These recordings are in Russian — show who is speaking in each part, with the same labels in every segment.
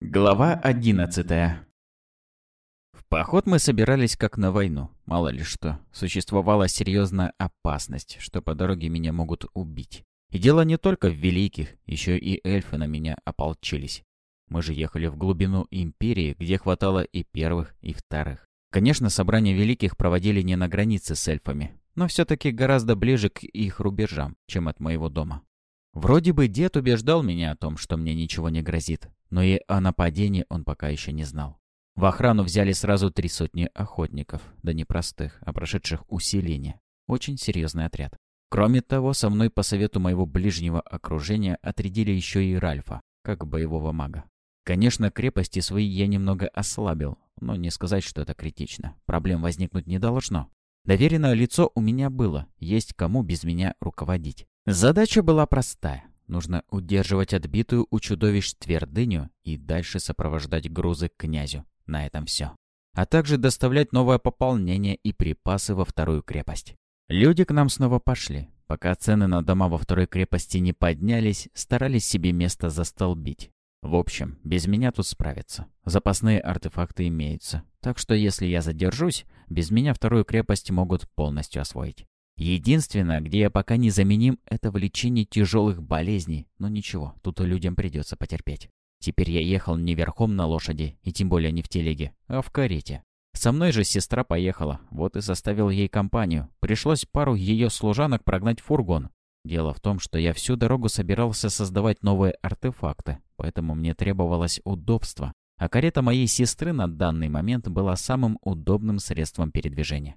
Speaker 1: Глава одиннадцатая В поход мы собирались как на войну. Мало ли что. Существовала серьезная опасность, что по дороге меня могут убить. И дело не только в великих, еще и эльфы на меня ополчились. Мы же ехали в глубину империи, где хватало и первых, и вторых. Конечно, собрания великих проводили не на границе с эльфами, но все-таки гораздо ближе к их рубежам, чем от моего дома. Вроде бы дед убеждал меня о том, что мне ничего не грозит, но и о нападении он пока еще не знал. В охрану взяли сразу три сотни охотников, да не простых, а прошедших усиление. Очень серьезный отряд. Кроме того, со мной по совету моего ближнего окружения отрядили еще и Ральфа, как боевого мага. Конечно, крепости свои я немного ослабил, но не сказать, что это критично. Проблем возникнуть не должно. Доверенное лицо у меня было, есть кому без меня руководить. Задача была простая. Нужно удерживать отбитую у чудовищ твердыню и дальше сопровождать грузы к князю. На этом все. А также доставлять новое пополнение и припасы во вторую крепость. Люди к нам снова пошли. Пока цены на дома во второй крепости не поднялись, старались себе место застолбить. В общем, без меня тут справятся. Запасные артефакты имеются. Так что если я задержусь, без меня вторую крепость могут полностью освоить. Единственное, где я пока не заменим, это в лечении тяжелых болезней. Но ничего, тут людям придется потерпеть. Теперь я ехал не верхом на лошади, и тем более не в телеге, а в карете. Со мной же сестра поехала, вот и составил ей компанию. Пришлось пару ее служанок прогнать в фургон. Дело в том, что я всю дорогу собирался создавать новые артефакты, поэтому мне требовалось удобство, а карета моей сестры на данный момент была самым удобным средством передвижения.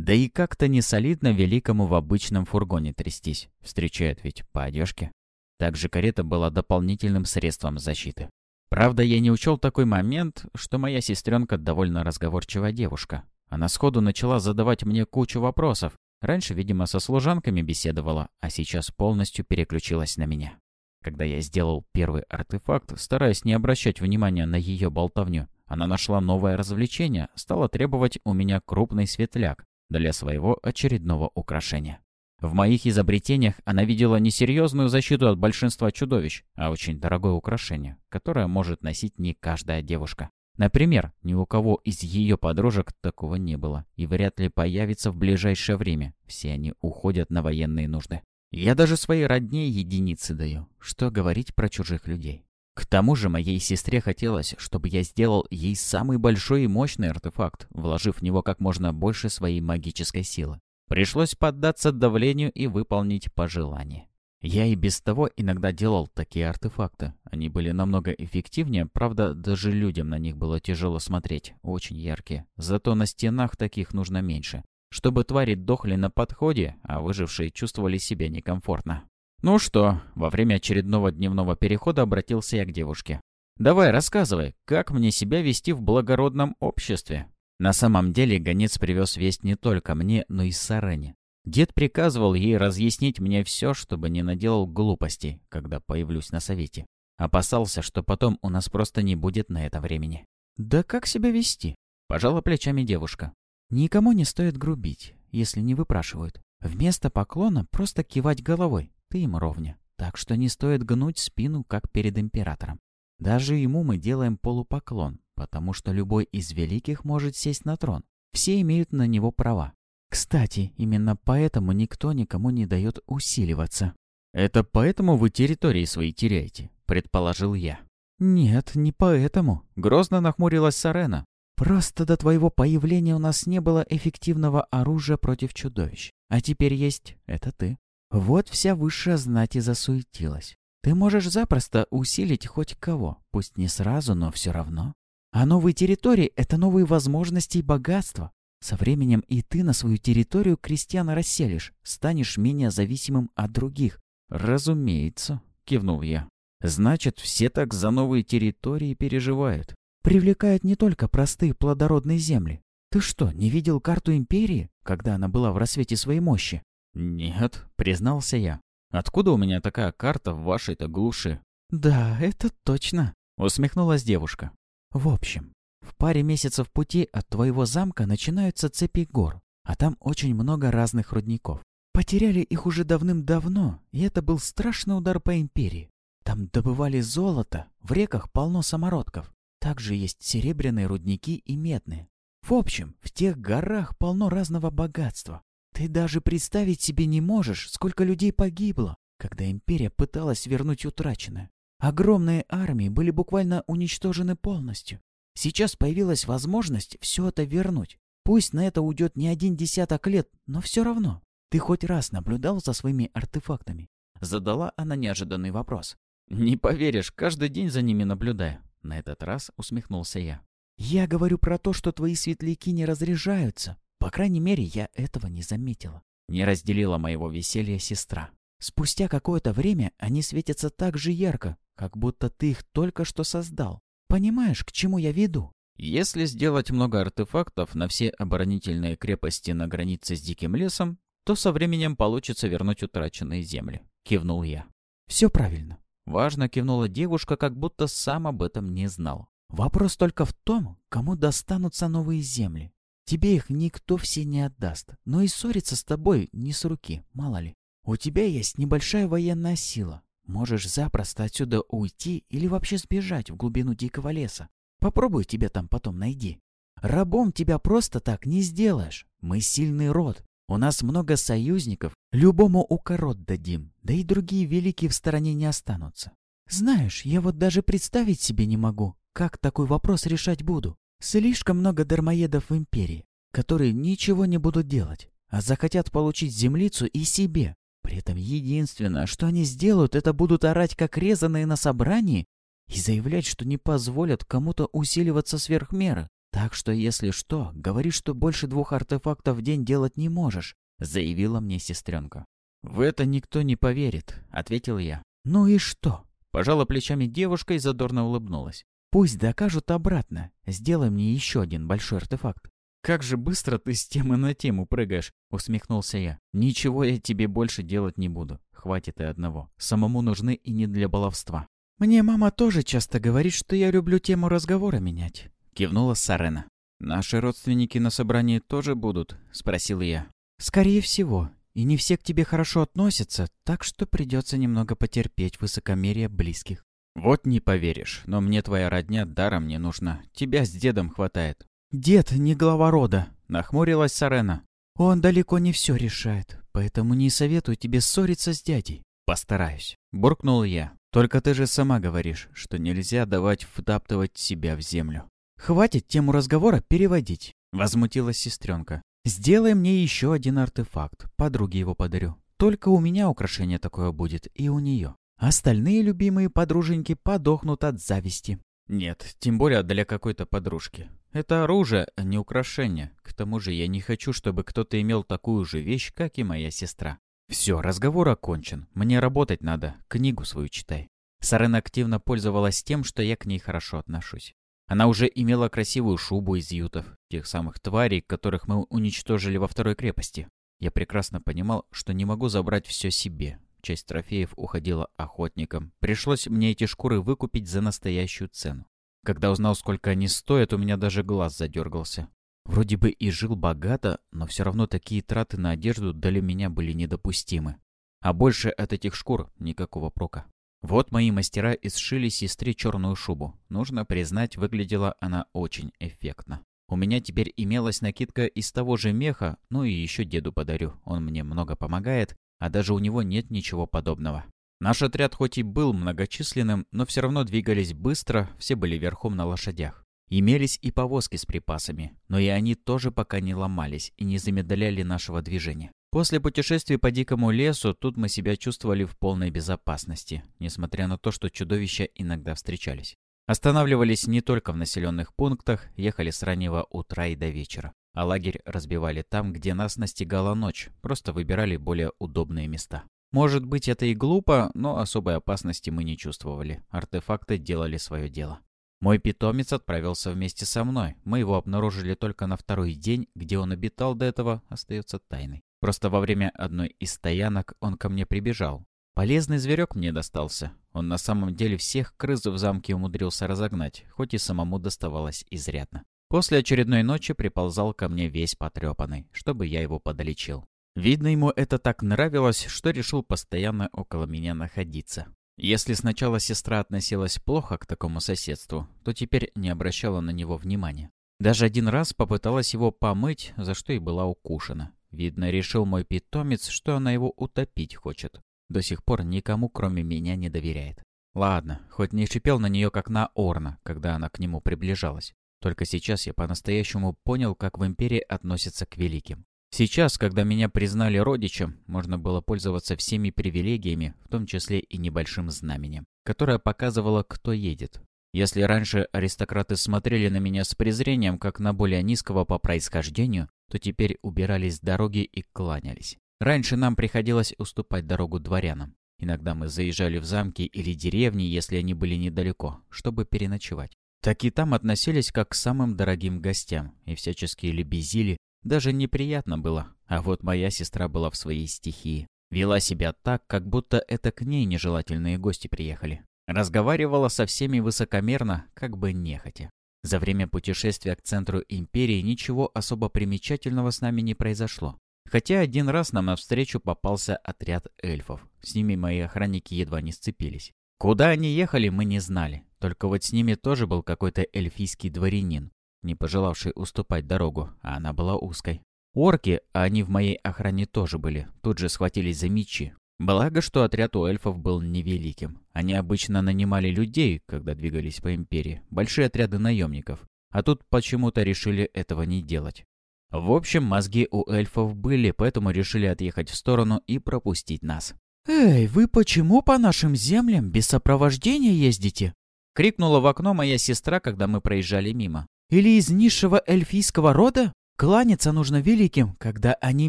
Speaker 1: Да и как-то не солидно великому в обычном фургоне трястись. Встречают ведь по одежке. Также карета была дополнительным средством защиты. Правда, я не учел такой момент, что моя сестренка довольно разговорчивая девушка. Она сходу начала задавать мне кучу вопросов. Раньше, видимо, со служанками беседовала, а сейчас полностью переключилась на меня. Когда я сделал первый артефакт, стараясь не обращать внимания на ее болтовню, она нашла новое развлечение, стала требовать у меня крупный светляк, для своего очередного украшения. В моих изобретениях она видела не серьезную защиту от большинства чудовищ, а очень дорогое украшение, которое может носить не каждая девушка. Например, ни у кого из ее подружек такого не было и вряд ли появится в ближайшее время. Все они уходят на военные нужды. Я даже своей родне единицы даю. Что говорить про чужих людей? К тому же моей сестре хотелось, чтобы я сделал ей самый большой и мощный артефакт, вложив в него как можно больше своей магической силы. Пришлось поддаться давлению и выполнить пожелание. Я и без того иногда делал такие артефакты. Они были намного эффективнее, правда, даже людям на них было тяжело смотреть, очень яркие. Зато на стенах таких нужно меньше, чтобы твари дохли на подходе, а выжившие чувствовали себя некомфортно. «Ну что?» — во время очередного дневного перехода обратился я к девушке. «Давай, рассказывай, как мне себя вести в благородном обществе?» На самом деле гонец привез весть не только мне, но и Сарене. Дед приказывал ей разъяснить мне все, чтобы не наделал глупостей, когда появлюсь на совете. Опасался, что потом у нас просто не будет на это времени. «Да как себя вести?» — пожала плечами девушка. «Никому не стоит грубить, если не выпрашивают. Вместо поклона просто кивать головой ты им ровня. Так что не стоит гнуть спину, как перед императором. Даже ему мы делаем полупоклон, потому что любой из великих может сесть на трон. Все имеют на него права. Кстати, именно поэтому никто никому не дает усиливаться. «Это поэтому вы территории свои теряете?» — предположил я. «Нет, не поэтому», — грозно нахмурилась Сарена. «Просто до твоего появления у нас не было эффективного оружия против чудовищ. А теперь есть это ты. Вот вся высшая знать и засуетилась. Ты можешь запросто усилить хоть кого, пусть не сразу, но все равно. А новые территории — это новые возможности и богатства. Со временем и ты на свою территорию крестьян расселишь, станешь менее зависимым от других. «Разумеется», — кивнул я. «Значит, все так за новые территории переживают». «Привлекают не только простые плодородные земли. Ты что, не видел карту империи, когда она была в рассвете своей мощи? «Нет», — признался я. «Откуда у меня такая карта в вашей-то глуши?»
Speaker 2: «Да, это точно», — усмехнулась девушка. «В общем, в паре месяцев пути от твоего замка начинаются цепи гор, а там очень много разных рудников. Потеряли их уже давным-давно, и это был страшный удар по империи. Там добывали золото, в реках полно самородков. Также есть серебряные рудники и медные. В общем, в тех горах полно разного богатства. Ты даже представить себе не можешь, сколько людей погибло, когда империя пыталась вернуть утраченное. Огромные армии были буквально уничтожены полностью. Сейчас появилась возможность все это вернуть. Пусть на это уйдет не один десяток лет, но все равно. Ты хоть раз наблюдал за своими артефактами? Задала она неожиданный вопрос.
Speaker 1: «Не поверишь, каждый день за ними наблюдаю». На этот раз усмехнулся я.
Speaker 2: «Я говорю про то, что твои светляки не разряжаются. По крайней мере, я этого не заметила».
Speaker 1: Не разделила моего веселья сестра.
Speaker 2: Спустя какое-то время они светятся так же ярко, как будто ты их только что создал. Понимаешь, к чему я веду?
Speaker 1: Если сделать много артефактов на все оборонительные крепости на границе с диким лесом, то со временем получится вернуть утраченные земли. Кивнул я.
Speaker 2: Все правильно.
Speaker 1: Важно кивнула девушка, как будто сам об этом не знал.
Speaker 2: Вопрос только в том, кому достанутся новые земли. Тебе их никто все не отдаст, но и ссориться с тобой не с руки, мало ли. У тебя есть небольшая военная сила. Можешь запросто отсюда уйти или вообще сбежать в глубину дикого леса. Попробуй тебя там потом найди. Рабом тебя просто так не сделаешь. Мы сильный род. У нас много союзников. Любому укорот дадим. Да и другие великие в стороне не останутся. Знаешь, я вот даже представить себе не могу, как такой вопрос решать буду. Слишком много дармоедов в империи, которые ничего не будут делать, а захотят получить землицу и себе. При этом единственное, что они сделают, это будут орать как резаные на собрании и заявлять, что не позволят кому-то усиливаться сверх меры. Так что, если что, говори, что больше двух артефактов в день делать не можешь, заявила мне сестренка.
Speaker 1: В это никто не поверит, ответил я.
Speaker 2: Ну и что?
Speaker 1: Пожала плечами девушка и задорно улыбнулась.
Speaker 2: Пусть докажут обратно. Сделай мне еще один большой артефакт.
Speaker 1: «Как же быстро ты с темы на тему прыгаешь!» — усмехнулся я. «Ничего я тебе больше делать не буду. Хватит и одного. Самому нужны и не для баловства».
Speaker 2: «Мне мама тоже часто говорит, что я люблю тему разговора менять», — кивнула Сарена.
Speaker 1: «Наши родственники на собрании тоже будут?» — спросил я.
Speaker 2: «Скорее всего. И не все к тебе хорошо относятся, так что придется немного потерпеть высокомерие близких».
Speaker 1: «Вот не поверишь, но мне твоя родня даром не нужна. Тебя с дедом хватает.
Speaker 2: «Дед не глава рода», — нахмурилась Сарена. «Он далеко не все решает, поэтому не советую тебе ссориться с дядей».
Speaker 1: «Постараюсь», — буркнул я. «Только ты же сама говоришь, что нельзя давать втаптывать себя в землю».
Speaker 2: «Хватит тему разговора переводить», —
Speaker 1: возмутилась сестренка.
Speaker 2: «Сделай мне еще один артефакт, подруге его подарю. Только у меня украшение такое будет, и у нее. Остальные любимые подруженьки подохнут от зависти».
Speaker 1: Нет, тем более для какой-то подружки. Это оружие, а не украшение. К тому же я не хочу, чтобы кто-то имел такую же вещь, как и моя сестра. Все, разговор окончен. Мне работать надо. Книгу свою читай. Сарен активно пользовалась тем, что я к ней хорошо отношусь. Она уже имела красивую шубу из ютов, тех самых тварей, которых мы уничтожили во второй крепости. Я прекрасно понимал, что не могу забрать все себе, Часть трофеев уходила охотникам. Пришлось мне эти шкуры выкупить за настоящую цену. Когда узнал, сколько они стоят, у меня даже глаз задергался. Вроде бы и жил богато, но все равно такие траты на одежду для меня были недопустимы. А больше от этих шкур никакого прока. Вот мои мастера и сшили сестре черную шубу. Нужно признать, выглядела она очень эффектно. У меня теперь имелась накидка из того же меха, ну и еще деду подарю. Он мне много помогает, а даже у него нет ничего подобного. Наш отряд хоть и был многочисленным, но все равно двигались быстро, все были верхом на лошадях. Имелись и повозки с припасами, но и они тоже пока не ломались и не замедляли нашего движения. После путешествий по дикому лесу тут мы себя чувствовали в полной безопасности, несмотря на то, что чудовища иногда встречались. Останавливались не только в населенных пунктах, ехали с раннего утра и до вечера. А лагерь разбивали там, где нас настигала ночь, просто выбирали более удобные места. Может быть, это и глупо, но особой опасности мы не чувствовали. Артефакты делали свое дело. Мой питомец отправился вместе со мной. Мы его обнаружили только на второй день, где он обитал до этого, остается тайной. Просто во время одной из стоянок он ко мне прибежал. Полезный зверек мне достался. Он на самом деле всех крыс в замке умудрился разогнать, хоть и самому доставалось изрядно. После очередной ночи приползал ко мне весь потрепанный, чтобы я его подлечил. Видно, ему это так нравилось, что решил постоянно около меня находиться. Если сначала сестра относилась плохо к такому соседству, то теперь не обращала на него внимания. Даже один раз попыталась его помыть, за что и была укушена. Видно, решил мой питомец, что она его утопить хочет. До сих пор никому, кроме меня, не доверяет. Ладно, хоть не шипел на нее, как на Орна, когда она к нему приближалась. Только сейчас я по-настоящему понял, как в Империи относятся к великим. Сейчас, когда меня признали родичем, можно было пользоваться всеми привилегиями, в том числе и небольшим знаменем, которое показывало, кто едет. Если раньше аристократы смотрели на меня с презрением, как на более низкого по происхождению, то теперь убирались с дороги и кланялись. Раньше нам приходилось уступать дорогу дворянам. Иногда мы заезжали в замки или деревни, если они были недалеко, чтобы переночевать. Так и там относились как к самым дорогим гостям и всячески лебезили, даже неприятно было. А вот моя сестра была в своей стихии. Вела себя так, как будто это к ней нежелательные гости приехали. Разговаривала со всеми высокомерно, как бы нехотя. За время путешествия к центру империи ничего особо примечательного с нами не произошло. Хотя один раз нам навстречу попался отряд эльфов. С ними мои охранники едва не сцепились. Куда они ехали, мы не знали. Только вот с ними тоже был какой-то эльфийский дворянин, не пожелавший уступать дорогу, а она была узкой. Орки, а они в моей охране тоже были, тут же схватились за мечи. Благо, что отряд у эльфов был невеликим. Они обычно нанимали людей, когда двигались по империи, большие отряды наемников. А тут почему-то решили этого не делать. В общем, мозги у эльфов были, поэтому решили отъехать в сторону и пропустить нас.
Speaker 2: «Эй, вы почему по нашим землям без сопровождения ездите?»
Speaker 1: — крикнула в окно моя сестра, когда мы проезжали мимо.
Speaker 2: Или из низшего эльфийского рода? Кланяться нужно великим, когда они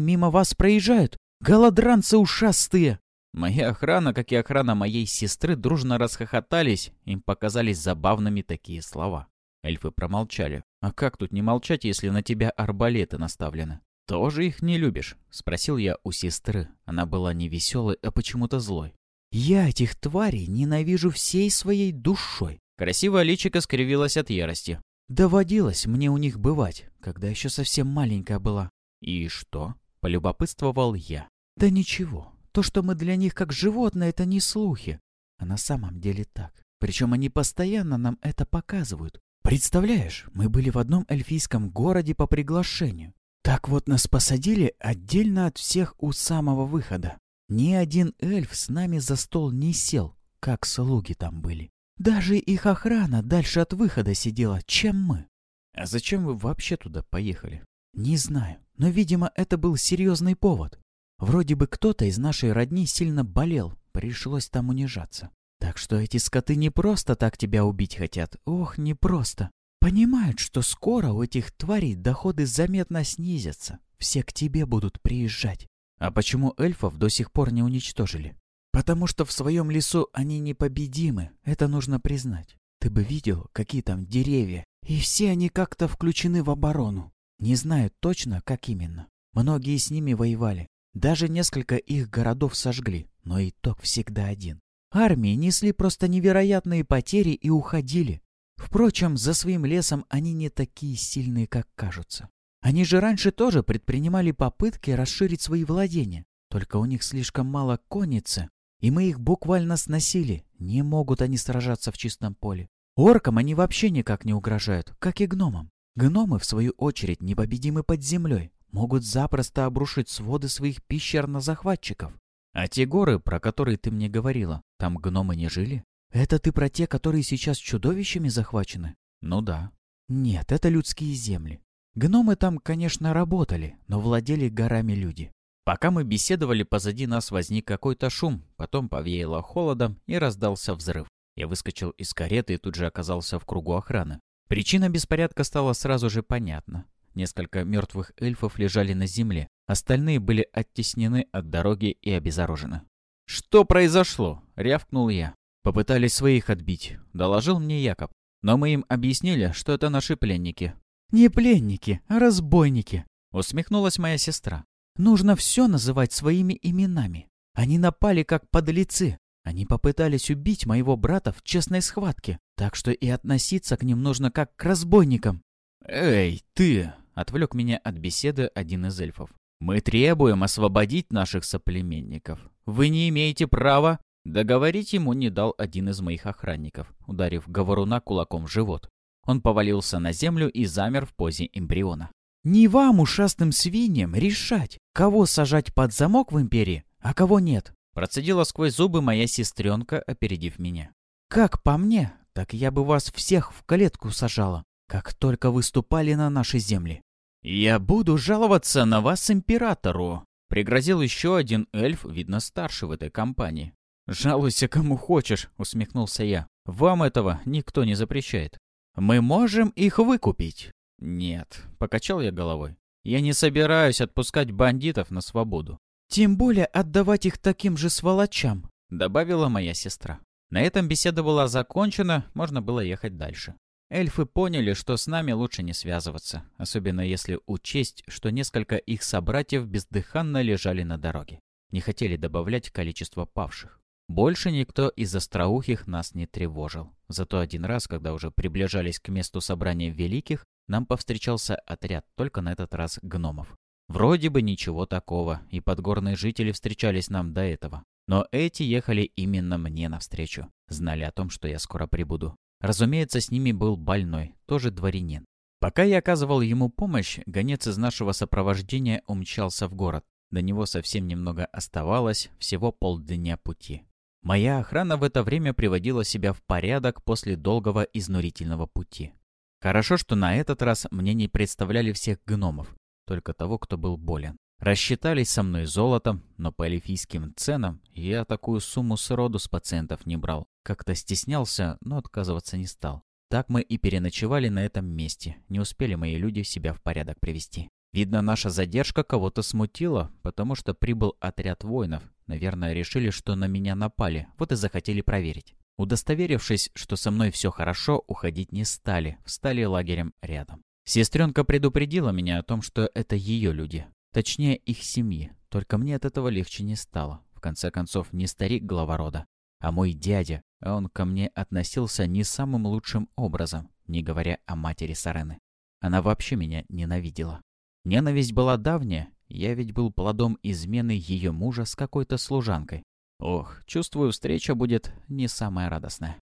Speaker 2: мимо вас проезжают. Голодранцы ушастые!»
Speaker 1: Моя охрана, как и охрана моей сестры, дружно расхохотались. Им показались забавными такие слова. Эльфы промолчали. «А как тут не молчать, если на тебя арбалеты наставлены?» «Тоже их не любишь?» — спросил я у сестры. Она была не веселой, а почему-то злой.
Speaker 2: «Я этих тварей ненавижу всей своей душой!»
Speaker 1: Красивая личико скривилась от ярости.
Speaker 2: Доводилось мне у них бывать, когда еще совсем маленькая была.
Speaker 1: И что? Полюбопытствовал я.
Speaker 2: Да ничего. То, что мы для них как животные, это не слухи. А на самом деле так. Причем они постоянно нам это показывают. Представляешь, мы были в одном эльфийском городе по приглашению. Так вот нас посадили отдельно от всех у самого выхода. Ни один эльф с нами за стол не сел, как слуги там были. Даже их охрана дальше от выхода сидела, чем мы.
Speaker 1: А зачем вы вообще туда поехали?
Speaker 2: Не знаю, но, видимо, это был серьезный повод. Вроде бы кто-то из нашей родни сильно болел, пришлось там унижаться. Так что эти скоты не просто так тебя убить хотят, ох, не просто. Понимают, что скоро у этих тварей доходы заметно снизятся, все к тебе будут приезжать.
Speaker 1: А почему эльфов до сих пор не уничтожили?
Speaker 2: Потому что в своем лесу они непобедимы, это нужно признать. Ты бы видел, какие там деревья, и все они как-то включены в оборону. Не знаю точно, как именно. Многие с ними воевали. Даже несколько их городов сожгли, но итог всегда один. Армии несли просто невероятные потери и уходили. Впрочем, за своим лесом они не такие сильные, как кажутся. Они же раньше тоже предпринимали попытки расширить свои владения. Только у них слишком мало конницы, и мы их буквально сносили. Не могут они сражаться в чистом поле. Оркам они вообще никак не угрожают, как и гномам. Гномы, в свою очередь, непобедимы под землей. Могут запросто обрушить своды своих пещер на захватчиков.
Speaker 1: А те горы, про которые ты мне говорила, там гномы не жили?
Speaker 2: Это ты про те, которые сейчас чудовищами захвачены?
Speaker 1: Ну да.
Speaker 2: Нет, это людские земли. Гномы там, конечно, работали, но владели горами люди.
Speaker 1: Пока мы беседовали, позади нас возник какой-то шум, потом повеяло холодом и раздался взрыв. Я выскочил из кареты и тут же оказался в кругу охраны. Причина беспорядка стала сразу же понятна. Несколько мертвых эльфов лежали на земле, остальные были оттеснены от дороги и обезоружены. «Что произошло?» — рявкнул я. «Попытались своих отбить», — доложил мне Якоб. Но мы им объяснили, что это наши пленники.
Speaker 2: «Не пленники, а разбойники», —
Speaker 1: усмехнулась моя сестра.
Speaker 2: Нужно все называть своими именами. Они напали как подлецы. Они попытались убить моего брата в честной схватке, так что и относиться к ним нужно как к разбойникам.
Speaker 1: «Эй, ты!» — отвлек меня от беседы один из эльфов. «Мы требуем освободить наших соплеменников. Вы не имеете права...» Договорить ему не дал один из моих охранников, ударив говоруна кулаком в живот. Он повалился на землю и замер в позе эмбриона.
Speaker 2: «Не вам, ушастым свиньям, решать, кого сажать под замок в Империи, а кого нет»,
Speaker 1: процедила сквозь зубы моя сестренка, опередив меня.
Speaker 2: «Как по мне, так я бы вас всех в клетку сажала, как только выступали на нашей земле».
Speaker 1: «Я буду жаловаться на вас императору», — пригрозил еще один эльф, видно старший в этой компании. «Жалуйся кому хочешь», — усмехнулся я. «Вам этого никто не запрещает». «Мы можем их выкупить». «Нет», — покачал я головой. «Я не собираюсь отпускать бандитов на свободу».
Speaker 2: «Тем более отдавать их таким же сволочам», —
Speaker 1: добавила моя сестра. На этом беседа была закончена, можно было ехать дальше. Эльфы поняли, что с нами лучше не связываться, особенно если учесть, что несколько их собратьев бездыханно лежали на дороге. Не хотели добавлять количество павших. Больше никто из остроухих нас не тревожил. Зато один раз, когда уже приближались к месту собрания великих, нам повстречался отряд, только на этот раз гномов. Вроде бы ничего такого, и подгорные жители встречались нам до этого. Но эти ехали именно мне навстречу. Знали о том, что я скоро прибуду. Разумеется, с ними был больной, тоже дворянин. Пока я оказывал ему помощь, гонец из нашего сопровождения умчался в город. До него совсем немного оставалось, всего полдня пути. Моя охрана в это время приводила себя в порядок после долгого изнурительного пути. Хорошо, что на этот раз мне не представляли всех гномов, только того, кто был болен. Рассчитались со мной золотом, но по эльфийским ценам я такую сумму сроду с пациентов не брал. Как-то стеснялся, но отказываться не стал. Так мы и переночевали на этом месте. Не успели мои люди себя в порядок привести. Видно, наша задержка кого-то смутила, потому что прибыл отряд воинов. Наверное, решили, что на меня напали, вот и захотели проверить. Удостоверившись, что со мной все хорошо, уходить не стали, встали лагерем рядом. Сестренка предупредила меня о том, что это ее люди. Точнее, их семьи. Только мне от этого легче не стало. В конце концов, не старик глава рода, а мой дядя. А он ко мне относился не самым лучшим образом, не говоря о матери Сарены. Она вообще меня ненавидела. Ненависть была давняя, я ведь был плодом измены ее мужа с какой-то служанкой. Ох, чувствую, встреча будет не самая радостная.